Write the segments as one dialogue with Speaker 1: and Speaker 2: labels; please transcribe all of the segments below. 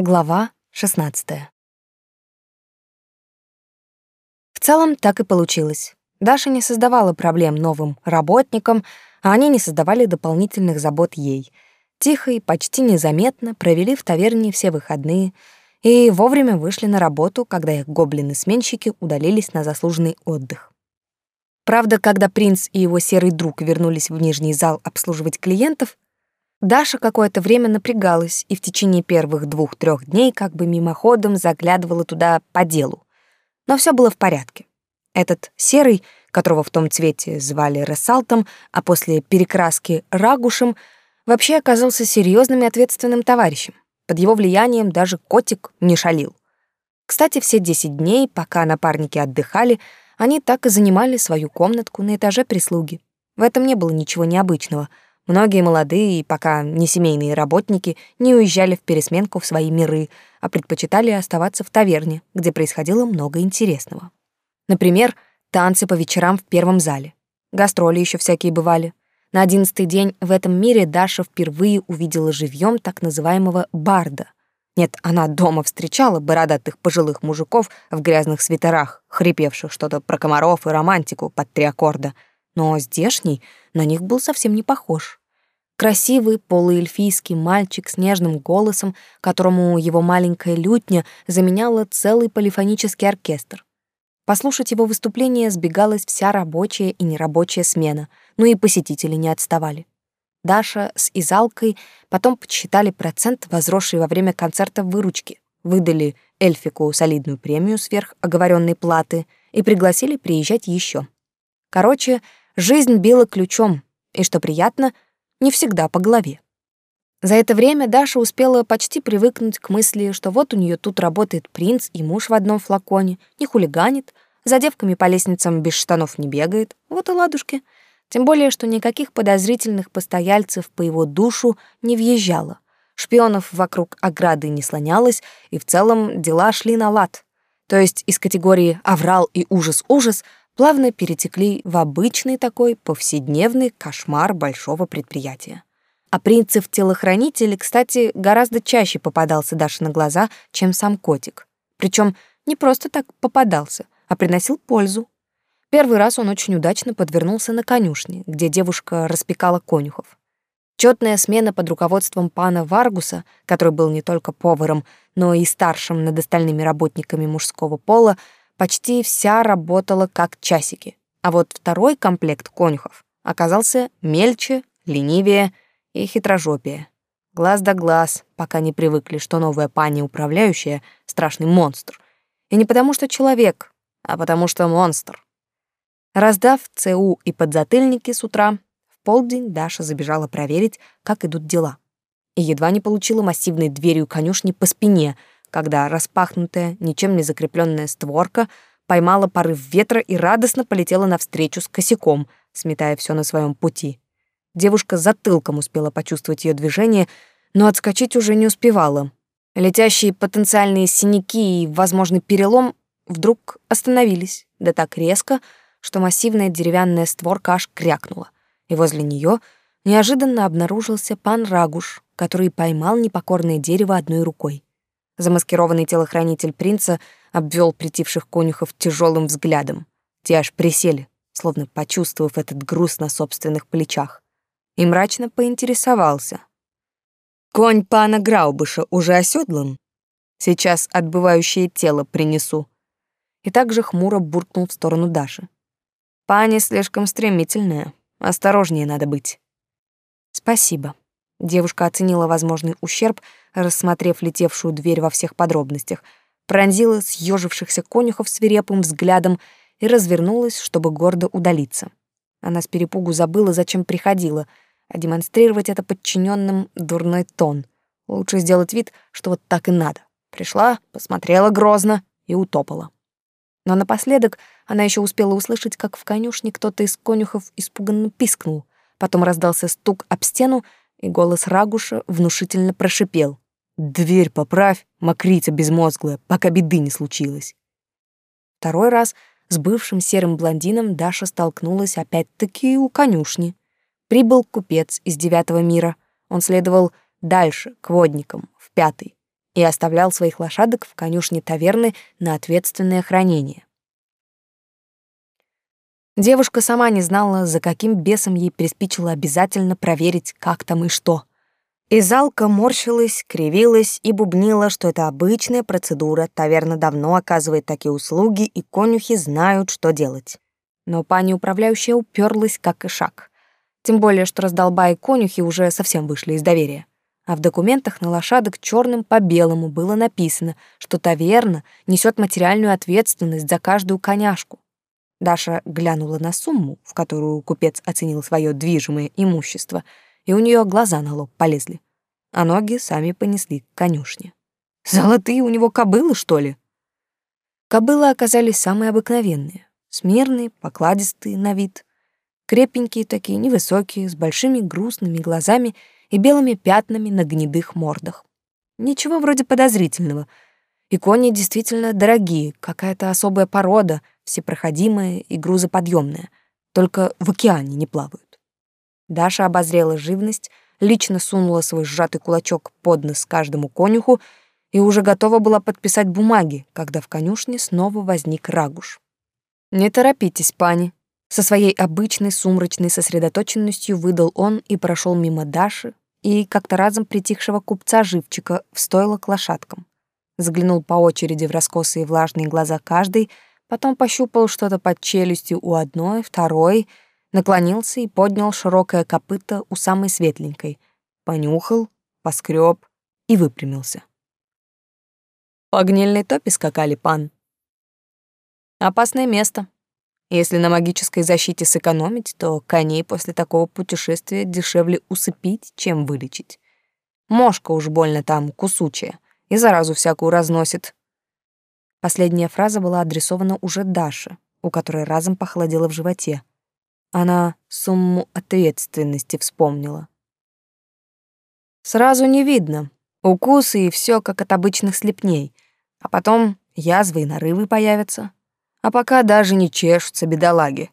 Speaker 1: Глава 16. В целом так и получилось. Даша не создавала проблем новым работникам, а они не создавали дополнительных забот ей. Тихо и почти незаметно провели в таверне все выходные и вовремя вышли на работу, когда их гоблины-сменщики удалились на заслуженный отдых. Правда, когда принц и его серый друг вернулись в нижний зал обслуживать клиентов, Даша какое-то время напрягалась и в течение первых двух-трех дней как бы мимоходом заглядывала туда по делу. Но все было в порядке. Этот серый, которого в том цвете звали Рассалтом, а после перекраски Рагушем, вообще оказался серьезным и ответственным товарищем. Под его влиянием даже котик не шалил. Кстати, все десять дней, пока напарники отдыхали, они так и занимали свою комнатку на этаже прислуги. В этом не было ничего необычного — Многие молодые и пока не семейные работники не уезжали в пересменку в свои миры, а предпочитали оставаться в таверне, где происходило много интересного. Например, танцы по вечерам в первом зале. Гастроли еще всякие бывали. На одиннадцатый день в этом мире Даша впервые увидела живьем так называемого барда. Нет, она дома встречала бородатых пожилых мужиков в грязных свитерах, хрипевших что-то про комаров и романтику под три аккорда. Но здешний на них был совсем не похож. Красивый полуэльфийский мальчик с нежным голосом, которому его маленькая лютня заменяла целый полифонический оркестр. Послушать его выступление сбегалась вся рабочая и нерабочая смена, ну и посетители не отставали. Даша с Изалкой потом подсчитали процент, возросший во время концерта выручки, выдали эльфику солидную премию сверх оговоренной платы и пригласили приезжать еще. Короче, жизнь била ключом, и, что приятно — не всегда по голове. За это время Даша успела почти привыкнуть к мысли, что вот у нее тут работает принц и муж в одном флаконе, не хулиганит, за девками по лестницам без штанов не бегает, вот и ладушки. Тем более, что никаких подозрительных постояльцев по его душу не въезжало. Шпионов вокруг ограды не слонялось, и в целом дела шли на лад. То есть из категории «аврал» и «ужас-ужас» плавно перетекли в обычный такой повседневный кошмар большого предприятия. А принцип-телохранитель, кстати, гораздо чаще попадался Даше на глаза, чем сам котик. Причем не просто так попадался, а приносил пользу. Первый раз он очень удачно подвернулся на конюшне, где девушка распекала конюхов. Четная смена под руководством пана Варгуса, который был не только поваром, но и старшим над остальными работниками мужского пола, почти вся работала как часики, а вот второй комплект конюхов оказался мельче, ленивее и хитрожопее. Глаз да глаз, пока не привыкли, что новая пани управляющая — страшный монстр. И не потому что человек, а потому что монстр. Раздав ЦУ и подзатыльники с утра, в полдень Даша забежала проверить, как идут дела. И едва не получила массивной дверью конюшни по спине — когда распахнутая, ничем не закрепленная створка поймала порыв ветра и радостно полетела навстречу с косяком, сметая все на своем пути. Девушка затылком успела почувствовать ее движение, но отскочить уже не успевала. Летящие потенциальные синяки и возможный перелом вдруг остановились, да так резко, что массивная деревянная створка аж крякнула, и возле нее неожиданно обнаружился пан Рагуш, который поймал непокорное дерево одной рукой. Замаскированный телохранитель принца обвел притивших конюхов тяжелым взглядом. Те аж присели, словно почувствовав этот груз на собственных плечах. И мрачно поинтересовался. «Конь пана Граубыша уже оседлан? Сейчас отбывающее тело принесу». И также хмуро буркнул в сторону Даши. «Пани слишком стремительная, осторожнее надо быть». «Спасибо», Девушка оценила возможный ущерб, рассмотрев летевшую дверь во всех подробностях, пронзила съежившихся конюхов свирепым взглядом и развернулась, чтобы гордо удалиться. Она с перепугу забыла, зачем приходила, а демонстрировать это подчиненным дурной тон. Лучше сделать вид, что вот так и надо. Пришла, посмотрела грозно и утопала. Но напоследок она еще успела услышать, как в конюшне кто-то из конюхов испуганно пискнул. Потом раздался стук об стену, и голос Рагуша внушительно прошипел. «Дверь поправь, мокрица безмозглая, пока беды не случилось». Второй раз с бывшим серым блондином Даша столкнулась опять-таки у конюшни. Прибыл купец из девятого мира. Он следовал дальше, к водникам, в пятый. и оставлял своих лошадок в конюшне таверны на ответственное хранение. Девушка сама не знала, за каким бесом ей приспичило обязательно проверить, как там и что. Изалка морщилась, кривилась и бубнила, что это обычная процедура, таверна давно оказывает такие услуги, и конюхи знают, что делать. Но пани управляющая уперлась, как и шаг. Тем более, что раздолбая конюхи уже совсем вышли из доверия. А в документах на лошадок черным по белому было написано, что таверна несет материальную ответственность за каждую коняшку. Даша глянула на сумму, в которую купец оценил свое движимое имущество, и у нее глаза на лоб полезли, а ноги сами понесли к конюшне. Золотые у него кобылы, что ли? Кобылы оказались самые обыкновенные, смирные, покладистые на вид, крепенькие такие, невысокие, с большими грустными глазами и белыми пятнами на гнедых мордах. Ничего вроде подозрительного. И кони действительно дорогие, какая-то особая порода — всепроходимая и грузоподъемная, только в океане не плавают. Даша обозрела живность, лично сунула свой сжатый кулачок под нос каждому конюху и уже готова была подписать бумаги, когда в конюшне снова возник Рагуш. «Не торопитесь, пани», со своей обычной сумрачной сосредоточенностью выдал он и прошел мимо Даши и как-то разом притихшего купца Живчика в к лошадкам. Заглянул по очереди в раскосые влажные глаза каждой, потом пощупал что-то под челюстью у одной, второй, наклонился и поднял широкое копыто у самой светленькой, понюхал, поскреб и выпрямился. По гнильной топе скакали, пан. Опасное место. Если на магической защите сэкономить, то коней после такого путешествия дешевле усыпить, чем вылечить. Мошка уж больно там кусучая и заразу всякую разносит, Последняя фраза была адресована уже Даше, у которой разом похолодело в животе. Она сумму ответственности вспомнила. Сразу не видно. Укусы и все как от обычных слепней. А потом язвы и нарывы появятся. А пока даже не чешутся бедолаги.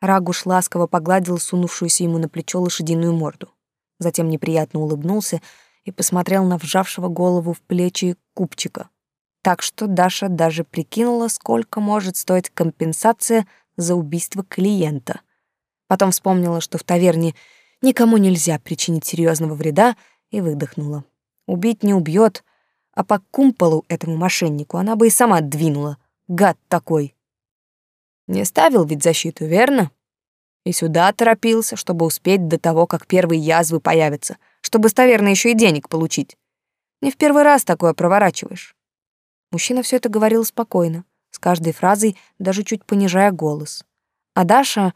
Speaker 1: Рагуш ласково погладил сунувшуюся ему на плечо лошадиную морду. Затем неприятно улыбнулся и посмотрел на вжавшего голову в плечи купчика так что Даша даже прикинула, сколько может стоить компенсация за убийство клиента. Потом вспомнила, что в таверне никому нельзя причинить серьезного вреда, и выдохнула. Убить не убьет, а по кумполу этому мошеннику она бы и сама двинула. Гад такой. Не ставил ведь защиту, верно? И сюда торопился, чтобы успеть до того, как первые язвы появятся, чтобы с таверны еще и денег получить. Не в первый раз такое проворачиваешь. Мужчина все это говорил спокойно, с каждой фразой даже чуть понижая голос. А Даша,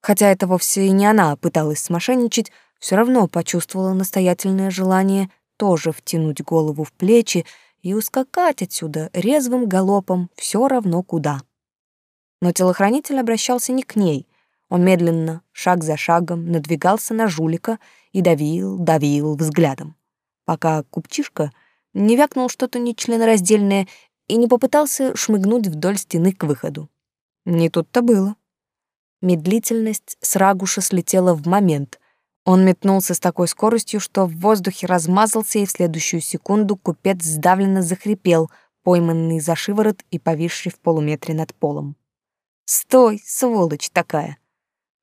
Speaker 1: хотя это вовсе и не она пыталась смошенничать, все равно почувствовала настоятельное желание тоже втянуть голову в плечи и ускакать отсюда резвым галопом все равно куда. Но телохранитель обращался не к ней. Он медленно, шаг за шагом, надвигался на жулика и давил, давил взглядом, пока купчишка — не вякнул что-то нечленораздельное и не попытался шмыгнуть вдоль стены к выходу. Не тут-то было. Медлительность с Рагуша слетела в момент. Он метнулся с такой скоростью, что в воздухе размазался, и в следующую секунду купец сдавленно захрипел, пойманный за шиворот и повисший в полуметре над полом. «Стой, сволочь такая!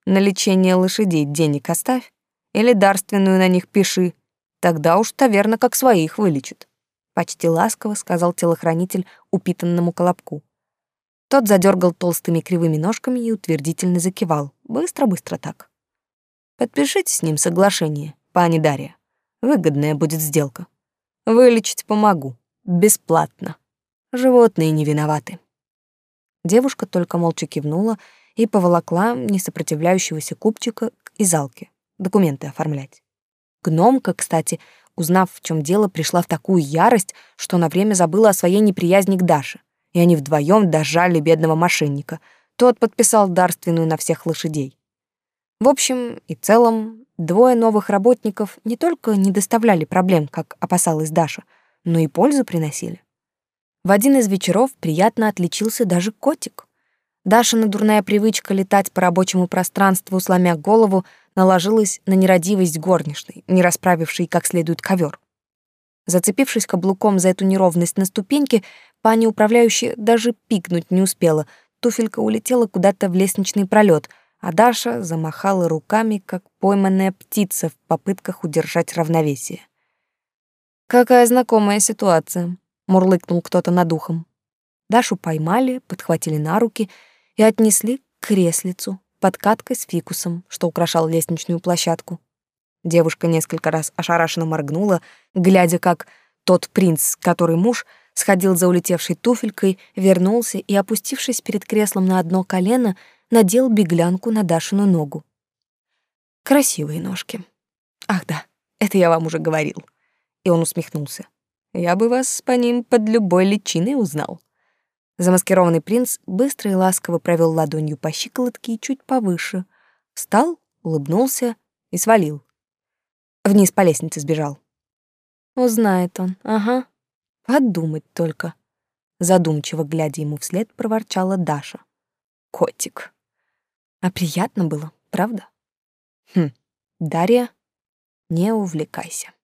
Speaker 1: На лечение лошадей денег оставь или дарственную на них пиши, тогда уж таверна как своих вылечит» почти ласково сказал телохранитель упитанному колобку. Тот задергал толстыми кривыми ножками и утвердительно закивал. Быстро-быстро так. Подпишите с ним соглашение, пани Дарья. Выгодная будет сделка. Вылечить помогу. Бесплатно. Животные не виноваты. Девушка только молча кивнула и поволокла несопротивляющегося купчика к изалке, документы оформлять. Гномка, кстати, узнав, в чем дело, пришла в такую ярость, что на время забыла о своей неприязни к Даше, и они вдвоем дожали бедного мошенника. Тот подписал дарственную на всех лошадей. В общем и целом, двое новых работников не только не доставляли проблем, как опасалась Даша, но и пользу приносили. В один из вечеров приятно отличился даже котик. Дашина дурная привычка летать по рабочему пространству, сломя голову, наложилась на нерадивость горничной, не расправившей как следует ковер. Зацепившись каблуком за эту неровность на ступеньке, пани управляющая даже пикнуть не успела. Туфелька улетела куда-то в лестничный пролет, а Даша замахала руками, как пойманная птица в попытках удержать равновесие. «Какая знакомая ситуация», — мурлыкнул кто-то над ухом. Дашу поймали, подхватили на руки и отнесли к креслицу под каткой с фикусом, что украшал лестничную площадку. Девушка несколько раз ошарашенно моргнула, глядя, как тот принц, который муж, сходил за улетевшей туфелькой, вернулся и, опустившись перед креслом на одно колено, надел беглянку на Дашину ногу. Красивые ножки. Ах да, это я вам уже говорил. И он усмехнулся. Я бы вас по ним под любой личиной узнал. Замаскированный принц быстро и ласково провел ладонью по щиколотке и чуть повыше. Встал, улыбнулся и свалил. Вниз по лестнице сбежал. Узнает он, ага. Подумать только. Задумчиво глядя ему вслед, проворчала Даша. Котик. А приятно было, правда? Хм, Дарья, не увлекайся.